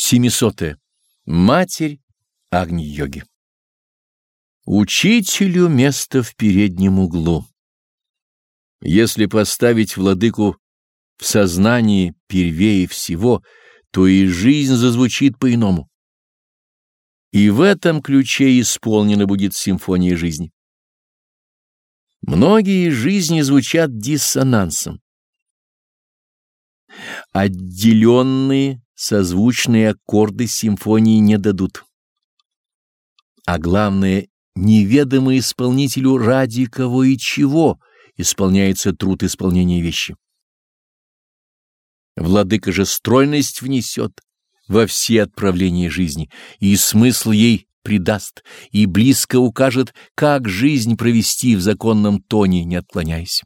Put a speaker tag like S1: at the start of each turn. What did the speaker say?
S1: Семисотое. Матерь Агни-йоги. Учителю место в переднем углу. Если поставить владыку в сознании первее всего, то и жизнь зазвучит по-иному. И в этом ключе исполнена будет симфония жизни. Многие жизни звучат диссонансом. Отделенные созвучные аккорды симфонии не дадут. А главное, неведомо исполнителю ради кого и чего исполняется труд исполнения вещи. Владыка же стройность внесет во все отправления жизни, и смысл ей придаст, и близко укажет, как жизнь провести в законном тоне, не отклоняясь.